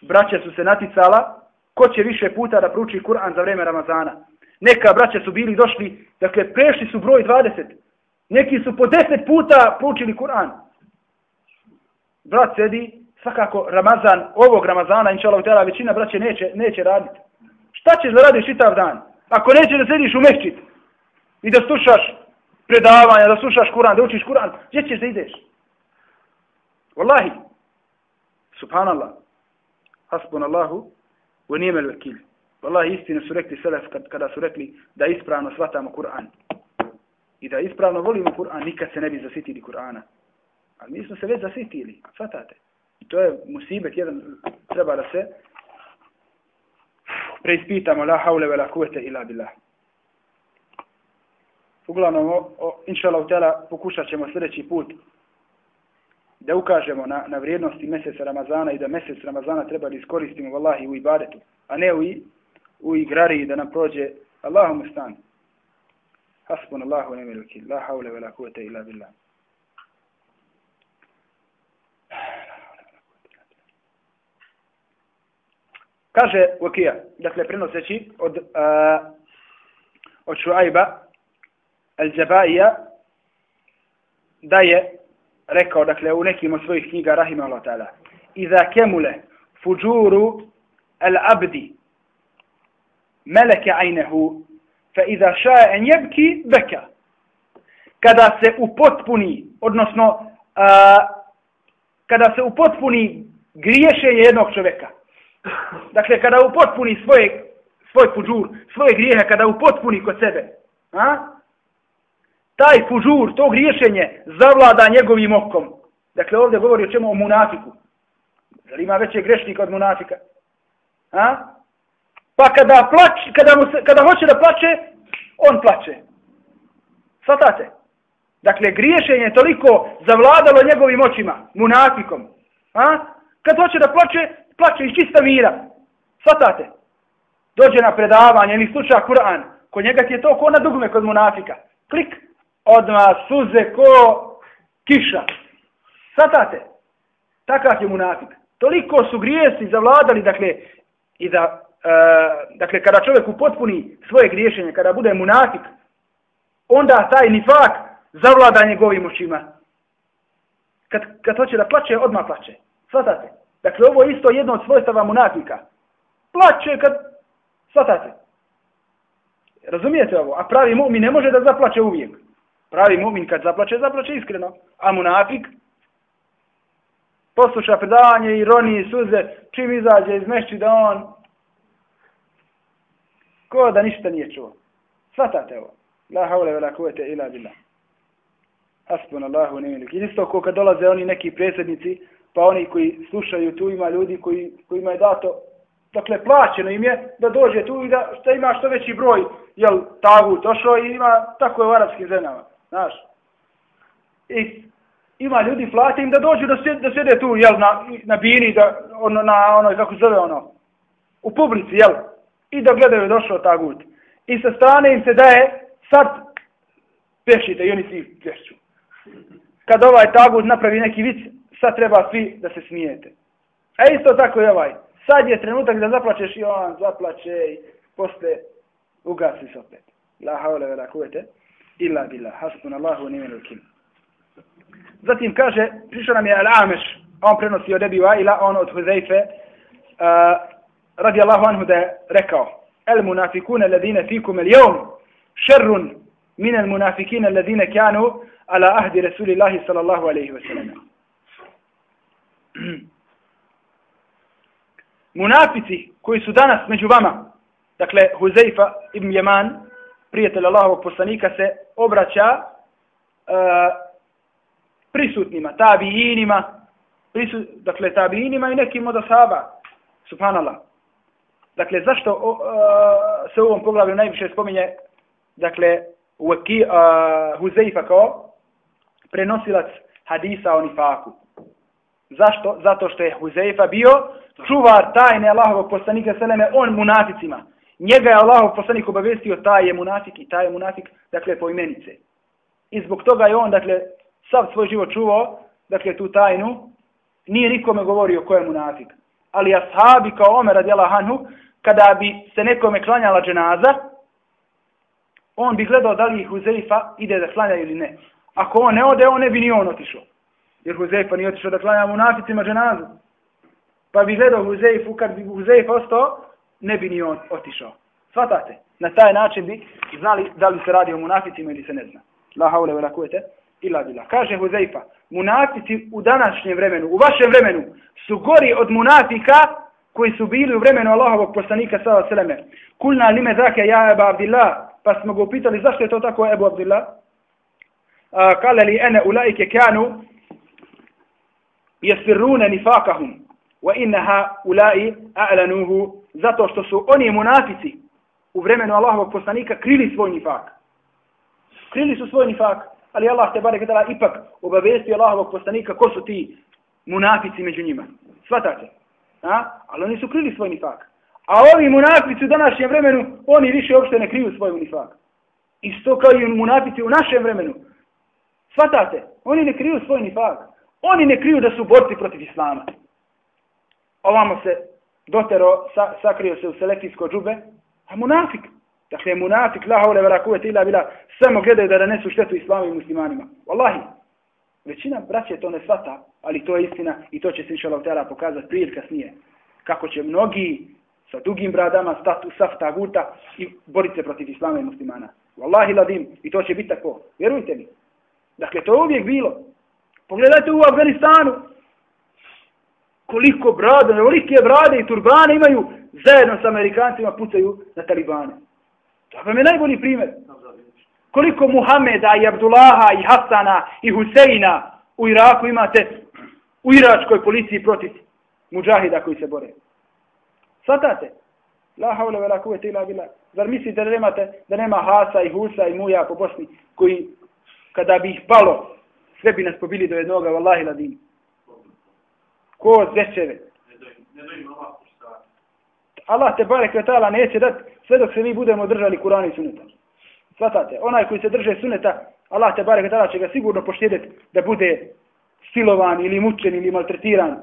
braća su se naticala ko će više puta da pruči Kur'an za vreme Ramazana neka braća su bili došli dakle prešli su broj 20 neki su po 10 puta pručili Kur'an brat sedi svakako Ramazan, ovog Ramazana, inša Allah, većina braće neće, neće raditi. Šta ćeš da radiš čitav dan? Ako neće da sediš u mehčit i da slušaš predavanja, da slušaš Kur'an, da učiš Kur'an, gdje ćeš da ideš? Wallahi, subhanallah, hasbunallahu, wa nijemel vekil. Wallahi, istinu su rekli selef kada su rekli da ispravno shvatamo Kur'an. I da ispravno volimo Kur'an, nikad se ne bi zasitili Kur'ana. Ali mi smo se već zasitili, shvatate. I to je musibet jedan, treba da se preispitamo la haule vela kuvete ila billah. Uglavnom, o, o, inša Allah, pokušat ćemo sljedeći put da ukažemo na, na vrijednosti mjeseca Ramazana i da mjesec Ramazana treba da iskoristimo vallahi u ibadetu, a ne u, u igrari da nam prođe Allahom stan. Hasbun Allahu ne miluki, la haule vela kuvete ila billah. Kaže Vakija, dakle prenoseći od, uh, od Šuajba Al-Džabaija, da je rekao, dakle, u nekim od svojih knjiga, Rahim Allah ta'ala, Iza kemule fuđuru al-abdi meleke ajnehu, fa iza šaje en jebki beka. Kada se upotpuni, odnosno, a, kada se upotpuni griješenje jednog čovjeka, dakle, kada upotpuni svoje, svoj fuđur, svoje grijehe, kada upotpuni kod sebe, a, taj fužur, to griješenje, zavlada njegovim okom. Dakle, ovdje govori o čemu? O munafiku. Zar ima veće grešnika od munafika? A? Pa kada, plać, kada, mu se, kada hoće da plače, on plače. Svatate? Dakle, griješenje je toliko zavladalo njegovim očima, munafikom. A? Kad hoće da plače, plače iz čista mira. Svatate? Dođe na predavanje ili sluča Kur'an. Kod njega ti je to ko na dugme kod munafika. Klik, odma suze ko kiša. Svatate? Takav je munafik. Toliko su grijesi zavladali, dakle, i da, e, dakle, kada čovjek upotpuni svoje griješenje, kada bude munafik, onda taj nifak zavlada njegovim očima. Kad, kad hoće da plaće, odmah plaće. Svatate? Dakle, ovo je isto jedno od svojstava munafika. Plaće kad... Svatate? Razumijete ovo? A pravi mu'min ne može da zaplaće uvijek. Pravi mu'min kad zaplače, zaplače iskreno. A munafik posluša predavanje, ironije, suze, čim izađe iz mešći da on ko da ništa nije čuo. Svatate ovo. La haule vela kuvete ila bila. Hasbun Allahu nemilik. Isto ko kad dolaze oni neki predsjednici, pa oni koji slušaju, tu ima ljudi koji, kojima je dato, dakle plaćeno im je da dođe tu i da što ima što veći broj, jel, tagu došao i ima, tako je u arapskim zemljama. Znaš. I ima ljudi plate im da dođu da sjede, da sjede tu, jel, na, na bini, da, ono, na ono, kako zove ono, u publici, jel, i da gledaju došao ta gut. I sa strane im se daje, sad pešite i oni svi pešću. Kad ovaj tagut napravi neki vic, sad treba svi da se smijete. A isto tako je ovaj. Sad je trenutak da zaplačeš i on zaplače i posle ugasi se opet. La haule vela kuvete illa billah, hasbun Allahu wa ni'mal wakil. Zatim kaže, prišao nam je Al-Ameš, on prenosi od Ebi Waila, on od Huzeife, uh, eh, radi Allahu anhu da je rekao, el munafikune ladine fikum el jevm, šerrun min el munafikine ladine kanu ala ahdi Rasulillahi sallallahu alaihi wa sallam. Munafici koji su danas među vama, dakle Huzeifa ibn Jeman, prijatelj Allahovog poslanika se obraća uh, prisutnima, tabijinima, prisut, dakle tabijinima i nekim od ashaba, subhanallah. Dakle, zašto uh, se u ovom poglavlju najviše spominje, dakle, Waki, e, uh, Huzeifa kao prenosilac hadisa o nifaku. Zašto? Zato što je Huzeifa bio čuvar tajne Allahovog poslanika Seleme on munaticima. Njega je Allah poslanik obavestio taj je munafik i taj je munafik, dakle, po imenice. I zbog toga je on, dakle, sav svoj život čuvao, dakle, tu tajnu, nije nikome govorio ko je munafik. Ali ashabi kao Omer radijala Hanhu, kada bi se nekome klanjala dženaza, on bi gledao da li Huzeifa ide da klanja ili ne. Ako on ne ode, on ne bi ni on otišao. Jer Huzeifa nije otišao da klanja munaficima dženazu. Pa bi gledao Huzeifu, kad bi Huzeifa ostao, ne bi ni on otišao. Svatate? Na taj način bi znali da li se radi o munaficima ili se ne zna. La haule vela kuvete ila bila. Kaže Huzeifa, munafici u današnjem vremenu, u vašem vremenu, su gori od munafika koji su bili u vremenu Allahovog poslanika sada seleme. Kulna lime zake ja Eba Abdillah, pa smo ga upitali zašto je to tako Ebu Abdillah? A, kale li ene ulaike kanu jesfirrune nifakahum wa innaha ulai a'lanuhu zato što su oni munafici u vremenu Allahovog poslanika krili svoj nifak. Krili su svoj nifak, ali Allah te barek dala ipak obavestio Allahovog poslanika ko su ti munafici među njima. Svatate? A? Ali oni su krili svoj nifak. A ovi munafici u današnjem vremenu, oni više uopšte ne kriju svoj nifak. Isto kao i munafici u našem vremenu. Svatate? Oni ne kriju svoj nifak. Oni ne kriju da su borci protiv islama. Ovamo se dotero, sa, sakrio se u selekijsko džube, a munafik. Dakle, munafik, la haule vera kuvete ila bila, samo gledaju da nanesu štetu islamu i muslimanima. Wallahi, većina braće to ne svata, ali to je istina i to će se inšalav tjela pokazati prije kasnije. Kako će mnogi sa dugim bradama stati u saf taguta i boriti se protiv islama i muslimana. Wallahi ladim, i to će biti tako. Vjerujte mi. Dakle, to je uvijek bilo. Pogledajte u Afganistanu. Koliko brada, velike brade i turbane imaju zajedno sa Amerikancima pucaju na Talibane. To vam je najbolji primjer. Koliko Muhameda i Abdullaha i Hasana i Huseina u Iraku imate u iračkoj policiji protiv muđahida koji se bore. Svatate? La haule vela kuvete ila bila. Zar mislite da nemate, da nema Hasa i Husa i Muja po Bosni koji kada bi ih palo sve bi nas pobili do jednoga, vallahi ladini. Ko zečeve? Allah te barek vetala neće dati sve dok se mi budemo držali Kur'ana i Suneta. Svatate, onaj koji se drže Suneta, Allah te barek vetala će ga sigurno poštedeti da bude silovan ili mučen ili maltretiran.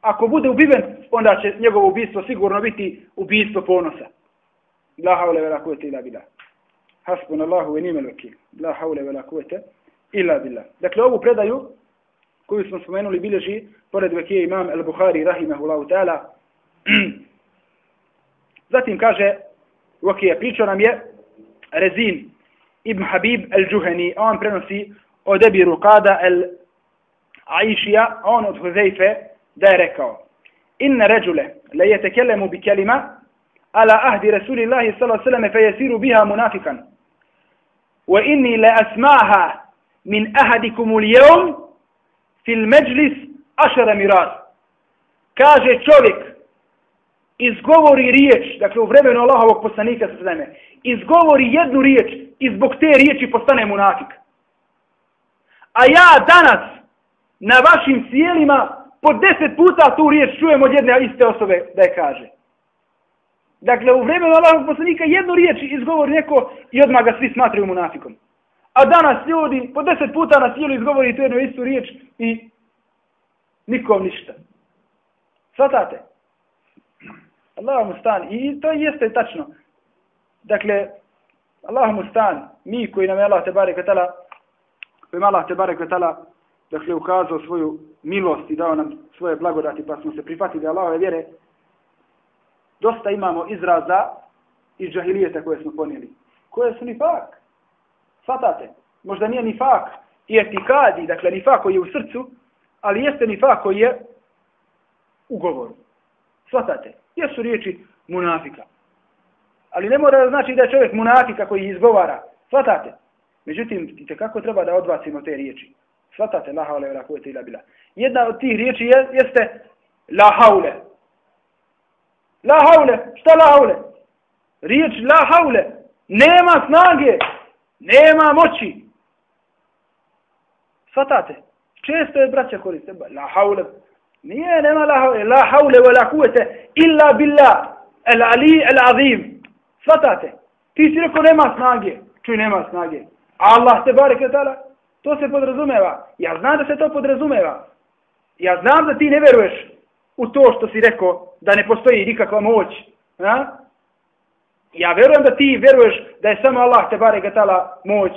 Ako bude ubiven, onda će njegovo ubistvo sigurno biti ubistvo ponosa. La haule vela kuvete ila bila. Hasbun Allahu ve nimel vakil. La haule vela kuvete ila bila. Dakle, ovu predaju koju smo spomenuli bilježi, pored vekije imam al-Bukhari, rahimahullahu ta'ala, Zatim kaže, Vakija, pričao nam je Rezin ibn Habib al-Juhani, a on prenosi od Ebi Rukada al-Aishija, on od Huzeife, da je rekao, Inna ređule, le je tekelemu bi kelima, ala ahdi Rasulillahi s.a.v. fe jesiru biha munafikan. Wa inni le asmaha min ahadikum jeom fil međlis ašara mirad. Kaže čovjek, izgovori riječ, dakle u vremenu Allahovog poslanika sa sveme, izgovori jednu riječ i zbog te riječi postane munafik. A ja danas na vašim sjelima po deset puta tu riječ čujem od jedne iste osobe da je kaže. Dakle, u vremenu Allahovog poslanika jednu riječ izgovori neko i odmah ga svi smatraju munafikom. A danas ljudi po deset puta na silu izgovori tu jednu istu riječ i nikom ništa. Svatate? Allah mu stan. I to jeste tačno. Dakle, Allah mu stan. Mi koji nam je Allah te bare kvetala, koji Allah te bare kvetala, dakle, ukazao svoju milost i dao nam svoje blagodati, pa smo se prihvatili Allahove vjere, dosta imamo izraza iz džahilijeta koje smo ponijeli. Koje su ni pak? Svatate? Možda nije ni fak i etikadi, dakle, ni fak koji je u srcu, ali jeste ni fak koji je u govoru. Svatate? jesu riječi munafika. Ali ne mora znači da je čovjek munafika koji izgovara. Svatate? Međutim, te kako treba da odbacimo te riječi? Svatate? La haule, la kuvete ila bila. Jedna od tih riječi je, jeste la haule. La haule. Šta la haule? Riječ la haule. Nema snage. Nema moći. Svatate? Često je braća koriste. La haule. Nije, nema la haule, la haule wa la kuvete illa billah, el ali, el azim. Svatate, ti si rekao nema snage, čuj nema snage. Allah te bareke tala, to se podrazumeva. Ja znam da se to podrazumeva. Ja znam da ti ne veruješ u to što si rekao da ne postoji nikakva moć. Ha? Ja verujem da ti veruješ da je samo Allah te bare tala moć.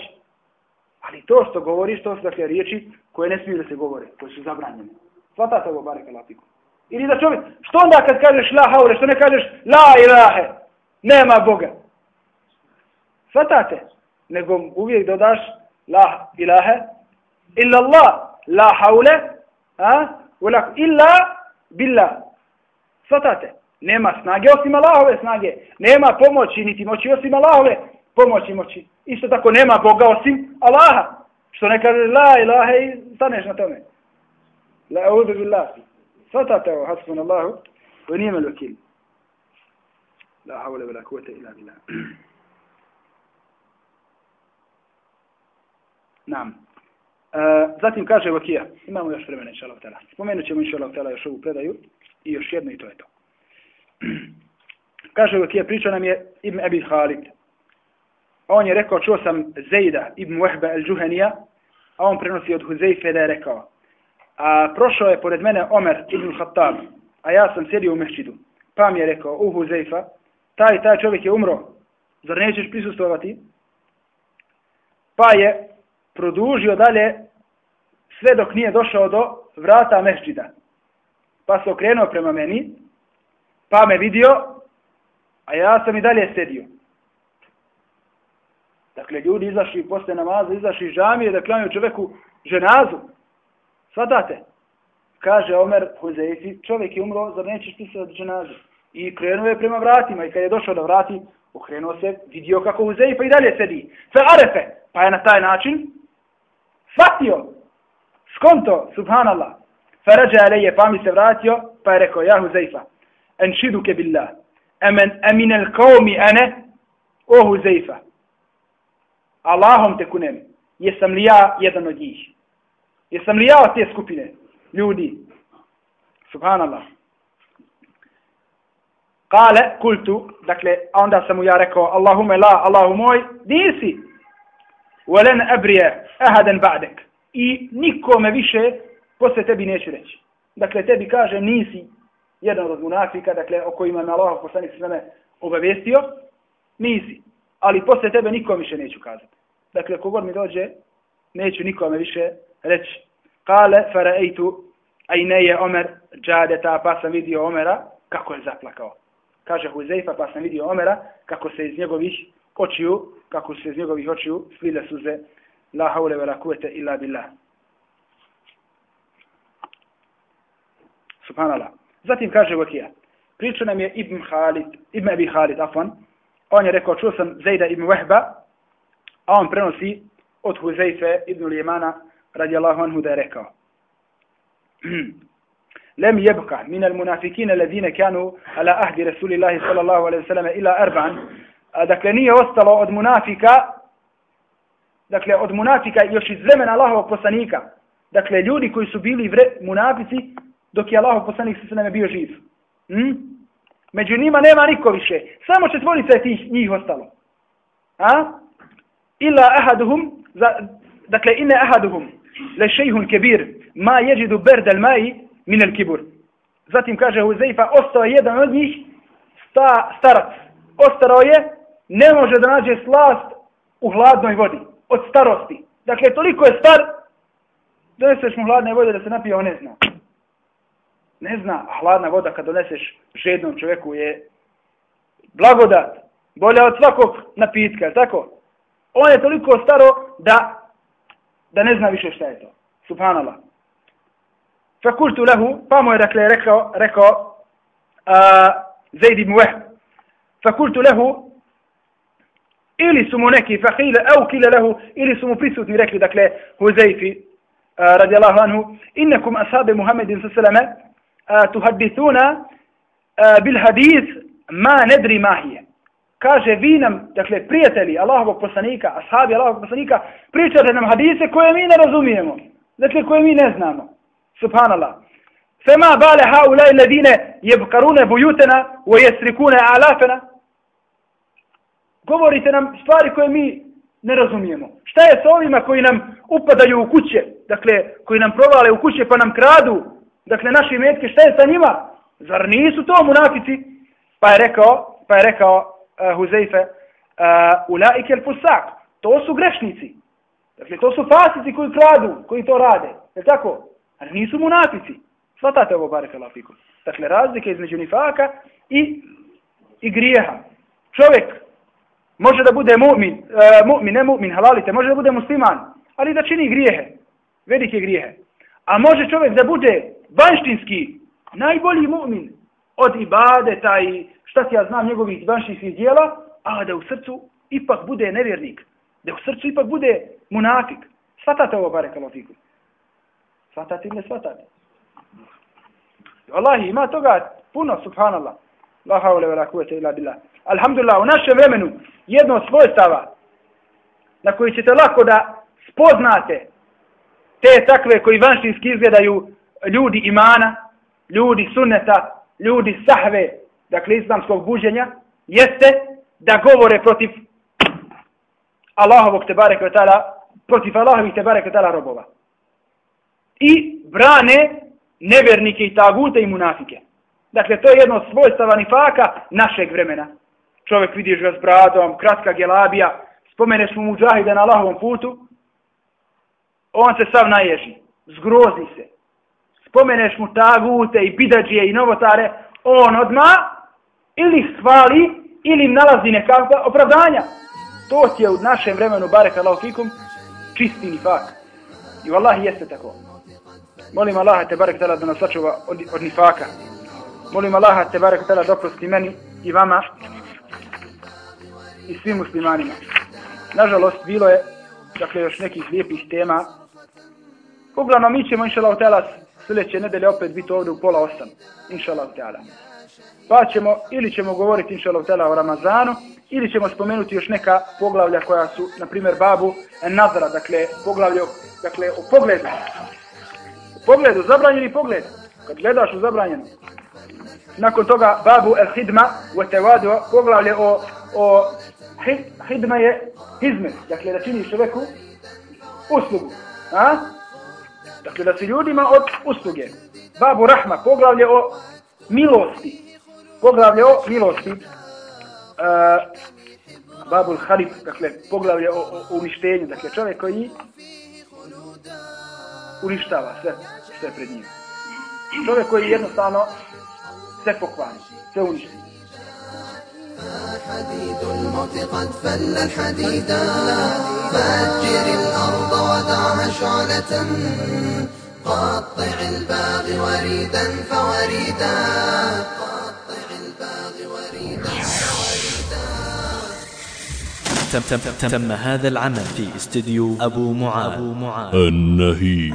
Ali to što govoriš, to su dakle riječi koje ne smiju da se govore, koje su zabranjene. Svatate ovo bare latiku. Ili da čovjek, što onda kad kažeš la haure, što ne kažeš la ilahe, nema Boga. Svatate? Nego uvijek dodaš la ilahe, illa Allah, la haule, a? illa billah. Svatate? Nema snage osim Allahove snage. Nema pomoći niti moći osim Allahove pomoći moći. Isto tako nema Boga osim Allaha. Što ne kaže la ilaha i staneš na tome. La audu billah. Svatate ovo, hasbun Allahu, wa nijeme l'vakil. La havle vela kuvete ila billah. Nam. E, zatim kaže Vakija, imamo još vremena, inša Allah. Spomenut ćemo, inša Allah, još ovu predaju i još jedno i to je to. kaže je priča nam je Ibn Abi Halid. On je rekao, čuo sam Zejda ibn Wahba al-Juhanija, a on prenosi od Huzeyfe da je rekao, a prošao je pored mene Omer ibn Khattab, a ja sam sjedio u mešćidu. Pa mi je rekao, u Huzeyfa, taj, taj čovjek je umro, zar nećeš prisustovati? Pa je produžio dalje sve dok nije došao do vrata mešćida. Pa se okrenuo prema meni, pa me vidio, a ja sam i dalje sedio. Dakle, ljudi izašli posle namaza, izašli iz džamije da klanju čoveku ženazu. Svatate? Kaže Omer Huzeifi, čovjek je umro, zar nećeš ti se od ženazu? I krenuo je prema vratima i kad je došao do vrati, okrenuo se, vidio kako Huzeifa i dalje sedi. Fe arefe, pa je na taj način shvatio, skonto, subhanallah. Fe aleje, pa mi se vratio, pa je rekao, ja Huzeifa, أنشدك بالله. أمن أمن القوم أنا؟ ن ا أو ه ز ي ف ة اللهم تكون يسمليا يدنجيش. يسمليا تسكبين لودي. سبحان الله قال قلت ذكر عند سمو يارك اللهم لا اللهم اي ديسي. ولن أ أحدا بعدك. إي نيكو مبيشة بس تبي نشرش ذكر تبي كاجا نيسي. Jedan od munafika, dakle, o kojima me Allah poslanik sveme obavestio, nisi ali posle tebe nikom više neću kazati. Dakle, kogod mi dođe, neću nikome više reći. Kale, faraeitu, a i ne je Omer džadeta, pa sam vidio Omera kako je zaplakao. Kaže Huzeifa, pa sam vidio Omera kako se iz njegovih očiju, kako se iz njegovih očiju slile suze la haule vela kuvete illa billah. Subhanallah. Zatim kaže Vakija, priča nam je Ibn Khalid, Ibn Abi Khalid, afan, on je rekao, čuo sam Zejda ibn Wehba, a on prenosi od Huzeife ibn Lijemana, radi Allahu anhu da je rekao. لم يبقى من المنافقين الذين كانوا على عهد رسول الله صلى الله عليه وسلم إلا أربعا dakle nije ostalo od munafika dakle od munafika još iz vremena Allahovog poslanika dakle ljudi koji su bili vre, munafici dok je Allahov poslanik sa sveme bio živ hm? Među njima nema niko više. Samo četvorica je tih njih ostalo. A? Illa ahaduhum, za, dakle, inne ahaduhum, le šejhun kebir, ma jeđidu berdel maji, minel kibur. Zatim kaže Huzeifa, ostao je jedan od njih, sta, starac. Ostao je, ne može da nađe slast u hladnoj vodi, od starosti. Dakle, toliko je star, doneseš mu hladne vode da se napije, on ne zna ne zna, a hladna voda kad doneseš žednom čovjeku je blagodat, bolja od svakog napitka, je tako? On je toliko staro da, da ne zna više šta je to. Subhanallah. Fakultu lehu, pa mu je dakle rekao, rekao a, Zaid ibn Weh. Fakultu lehu, ili su mu neki fakile, au kile lehu, ili su mu prisutni rekli, dakle, Huzeifi, radijallahu anhu, innekum ashabi Muhammedin s.a.v tuhaddithuna bil hadis ma nedri mahije. Kaže vi nam, dakle, prijatelji Allahovog poslanika, ashabi Allahovog poslanika, pričate nam hadise koje mi ne razumijemo. Dakle, koje mi ne znamo. Subhanallah. Fema bale haulaj ledine jebkarune bujutena u jesrikune alafena. Govorite nam stvari koje mi ne razumijemo. Šta je sa ovima koji nam upadaju u kuće, dakle, koji nam provale u kuće pa nam kradu dakle naši metke, šta je sa njima? Zar nisu to munafici? Pa je rekao, pa je rekao eh, uh, Huzeife, uh, eh, ulaike fusak, to su grešnici. Dakle, to su fasici koji kradu, koji to rade. Je tako? Ali nisu munafici. Svatate ovo barek alafikum. Dakle, razlike između nifaka i, i grijeha. Čovjek može da bude mu'min, uh, mu'min, ne mu'min, halalite, može da bude musliman, ali da čini grijehe, velike grijehe. A može čovjek da bude Banštinski, najbolji mu'min od ibadeta i šta ti ja znam njegovih banštinskih dijela, a da u srcu ipak bude nevjernik. Da u srcu ipak bude munafik. Svatate ovo bare kalofiku. Svatate ili ne svatate? Wallahi, ima toga puno, subhanallah. La haule wa la kuvete ila billah. Alhamdulillah, u našem vremenu jedno od svojstava na koji ćete lako da spoznate te takve koji vanštinski izgledaju ljudi imana, ljudi sunneta, ljudi sahve, dakle islamskog buđenja, jeste da govore protiv Allahovog tebare kvetala, protiv Allahovih tebare kvetala robova. I brane nevernike i tagute i munafike. Dakle, to je jedno svojstava nifaka našeg vremena. Čovjek vidiš ga s bradom, kratka gelabija, spomeneš mu muđahide na Allahovom putu, on se sav naježi, zgrozi se. Spomeneš mu tagute i bidađije i novotare, on odma ili hvali ili nalazi nekakva opravdanja. To ti je u našem vremenu, barek Allah fikum, čisti nifak. I vallahi jeste tako. Molim Allaha te barek tala da nas sačuva od, od nifaka. Molim Allaha te barek tala da oprosti meni i vama i svim muslimanima. Nažalost, bilo je dakle, još nekih lijepih tema. Uglavnom, mi ćemo, inša Allah, sljedeće nedelje opet biti ovdje u pola osam. inšalav teala. Pa ćemo, ili ćemo govoriti, inšalav teala o Ramazanu, ili ćemo spomenuti još neka poglavlja koja su, na primjer, babu Nazara, dakle, poglavlje, dakle, o pogledu. O pogledu, zabranjeni pogled. Kad gledaš u zabranjeno. Nakon toga, babu El Hidma, u Etevadu, poglavlje o, o hidma je hizmet, dakle da čini čoveku uslugu. A? Dakle da se ljudima od usluge. Babu Rahma, poglavlje o milosti. Poglavlje o milosti. Uh, Babul Halib, dakle poglavlje o, o, o uništenju. Dakle čovjek koji uništava sve što je pred njim. Čovjek koji jednostavno sve pokvani, sve uništi. حديد الموت قد فل الحديدا فأجر الأرض ودعها شعلة. قطع الباغ وريدا فوريدا. قطع الباغ وريدا فوريدا. تم, تم, تم, تم هذا العمل في استديو أبو معاذ, أبو معاذ. النهي.